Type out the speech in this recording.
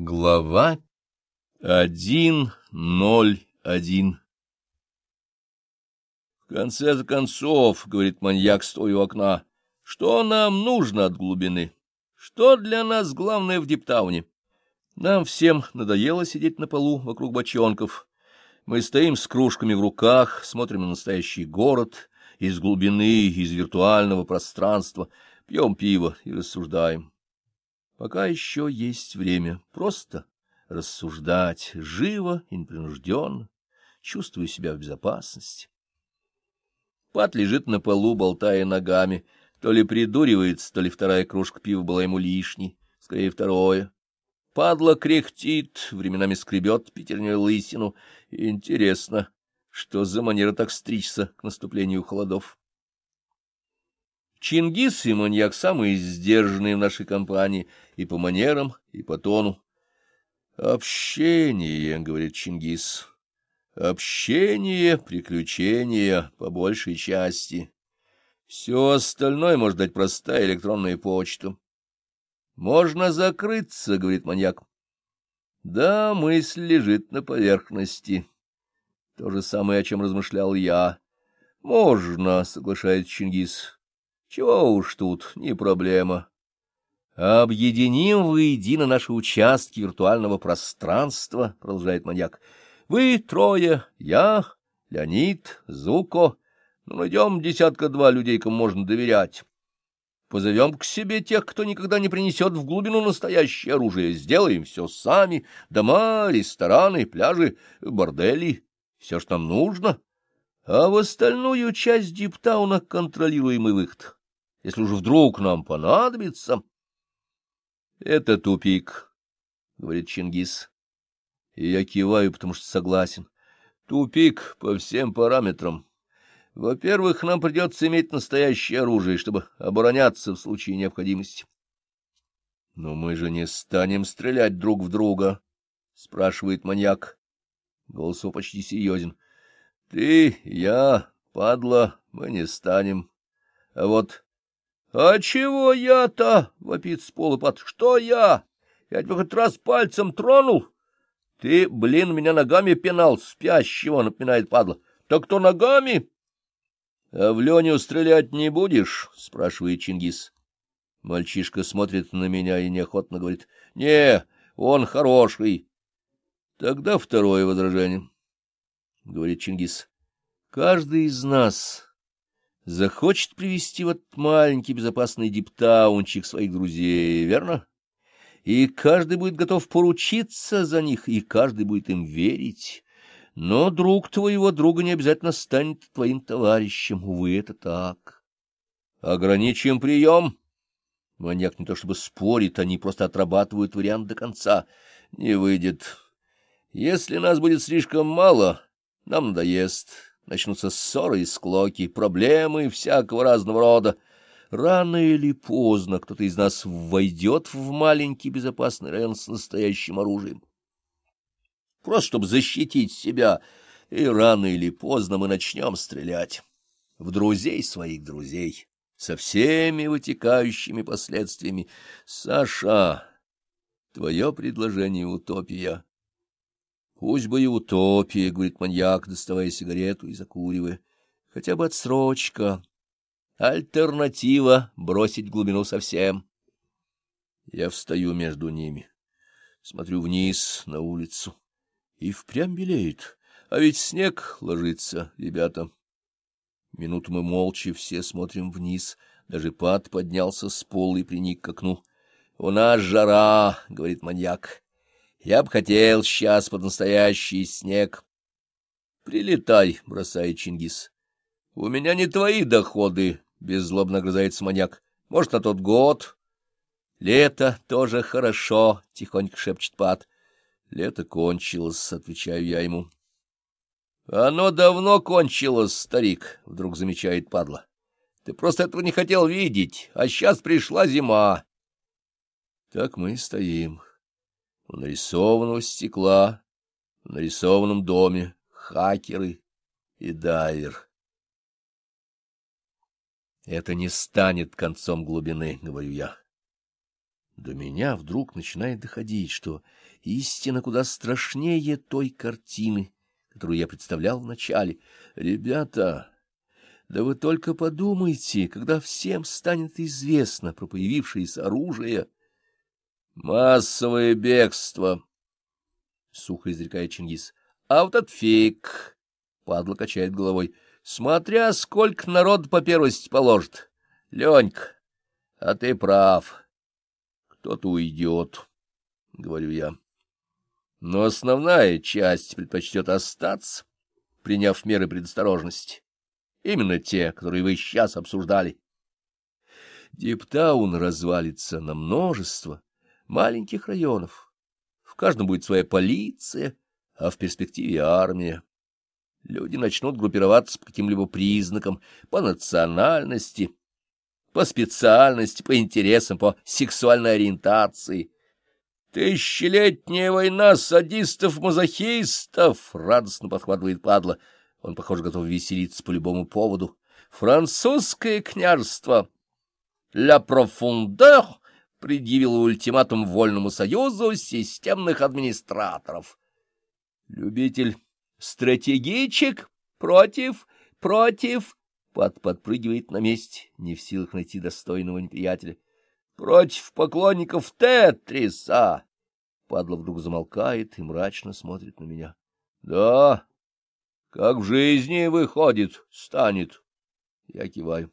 Глава один ноль один В конце концов, — говорит маньяк, стоя у окна, — что нам нужно от глубины? Что для нас главное в Диптауне? Нам всем надоело сидеть на полу вокруг бочонков. Мы стоим с кружками в руках, смотрим на настоящий город из глубины, из виртуального пространства, пьем пиво и рассуждаем. Пока еще есть время просто рассуждать, живо и непринужденно, чувствуя себя в безопасности. Пат лежит на полу, болтая ногами, то ли придуривается, то ли вторая кружка пива была ему лишней, скорее второе. Падла кряхтит, временами скребет пятерней лысину. Интересно, что за манера так стричься к наступлению холодов? Чингис и маньяк самые сдержанные в нашей компании и по манерам, и по тону. «Общение», — говорит Чингис, — «общение, приключения, по большей части. Все остальное может дать простая электронная почта». «Можно закрыться», — говорит маньяк. «Да, мысль лежит на поверхности». То же самое, о чем размышлял я. «Можно», — соглашается Чингис. Чего уж тут, не проблема. Объединим воедино наши участки виртуального пространства, продолжает маньяк. Вы трое, я, Леонид, Зуко. Ну, найдем десятка-два людей, кому можно доверять. Позовем к себе тех, кто никогда не принесет в глубину настоящее оружие. Сделаем все сами. Дома, рестораны, пляжи, бордели. Все, что нам нужно. А в остальную часть Диптауна контролируемый выход если уж вдруг нам понадобится. — Это тупик, — говорит Чингис. И я киваю, потому что согласен. Тупик по всем параметрам. Во-первых, нам придется иметь настоящее оружие, чтобы обороняться в случае необходимости. — Но мы же не станем стрелять друг в друга, — спрашивает маньяк. Голос его почти серьезен. — Ты, я, падла, мы не станем. А вот — А чего я-то? — вопит с пола пат. — Что я? Я тебя хоть раз пальцем тронул? Ты, блин, меня ногами пинал, спящего, — напоминает падла. — Так кто ногами? — А в Леню стрелять не будешь? — спрашивает Чингис. Мальчишка смотрит на меня и неохотно говорит. — Не, он хороший. — Тогда второе возражение, — говорит Чингис. — Каждый из нас захочет привести в этот маленький безопасный диптаунчик своих друзей, верно? И каждый будет готов поручиться за них, и каждый будет им верить. Но друг твоего друга не обязательно станет твоим товарищем. Увы, это так. Ограничим прием. Маньяк не то чтобы спорит, они просто отрабатывают вариант до конца. Не выйдет. Если нас будет слишком мало, нам надоест начнутся ссоры и склоки, проблемы всякого разного рода. Рано или поздно кто-то из нас войдет в маленький безопасный район с настоящим оружием. Просто чтобы защитить себя, и рано или поздно мы начнем стрелять в друзей своих друзей, со всеми вытекающими последствиями. Саша, твое предложение — утопия. Пусть бы и утопия, — говорит маньяк, доставая сигарету и закуривая. Хотя бы отсрочка. Альтернатива — бросить глубину совсем. Я встаю между ними, смотрю вниз на улицу. И впрямь белеет, а ведь снег ложится, ребята. Минуту мы молча все смотрим вниз, даже пад поднялся с пола и приник к окну. — У нас жара, — говорит маньяк. Я бы хотел сейчас под настоящий снег. — Прилетай, — бросает Чингис. — У меня не твои доходы, — беззлобно грызается маньяк. — Может, на тот год. — Лето тоже хорошо, — тихонько шепчет Пат. — Лето кончилось, — отвечаю я ему. — Оно давно кончилось, старик, — вдруг замечает падла. — Ты просто этого не хотел видеть, а сейчас пришла зима. Так мы и стоим. — у нарисованного стекла, в нарисованном доме, хакеры и дайвер. Это не станет концом глубины, говорю я. До меня вдруг начинает доходить, что истина куда страшнее той картины, которую я представлял вначале. Ребята, да вы только подумайте, когда всем станет известно про появившееся оружие. Массовое бегство, — сухо изрекает Чингис. А вот этот фиг, — падла качает головой, — смотря сколько народ по первости положит. Ленька, а ты прав. Кто-то уйдет, — говорю я. Но основная часть предпочтет остаться, приняв меры предосторожности. Именно те, которые вы сейчас обсуждали. Диптаун развалится на множество маленьких районов. В каждом будет своя полиция, а в перспективе армия. Люди начнут группироваться по каким-либо признакам, по национальности, по специальности, по интересам, по сексуальной ориентации. «Тысячелетняя война садистов-мазохистов!» — радостно подхватывает падла. Он, похоже, готов веселиться по любому поводу. «Французское княжество!» «Ля профундер!» — предъявил ультиматум Вольному Союзу системных администраторов. «Любитель стратегичек против, против...» Пат подпрыгивает на месте, не в силах найти достойного неприятеля. «Против поклонников Тетриса!» Падла вдруг замолкает и мрачно смотрит на меня. «Да, как в жизни выходит, станет!» Я киваю.